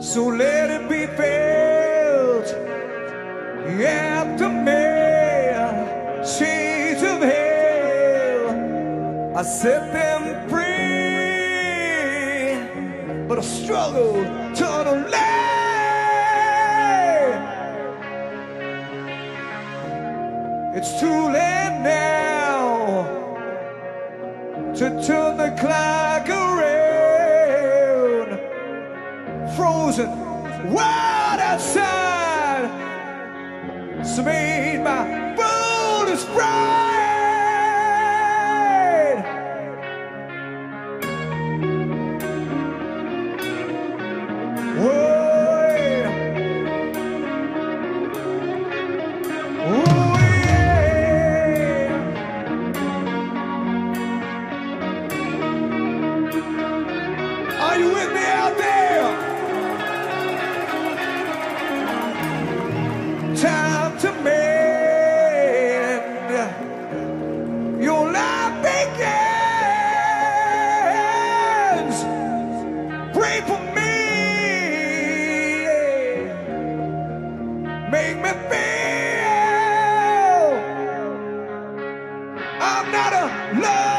So let set them free, but I struggle to lay. It's too late now to turn the clock around. Frozen wild outside, made my With me out there? Time to mend your life begins. Pray for me. Make me feel I'm not alone.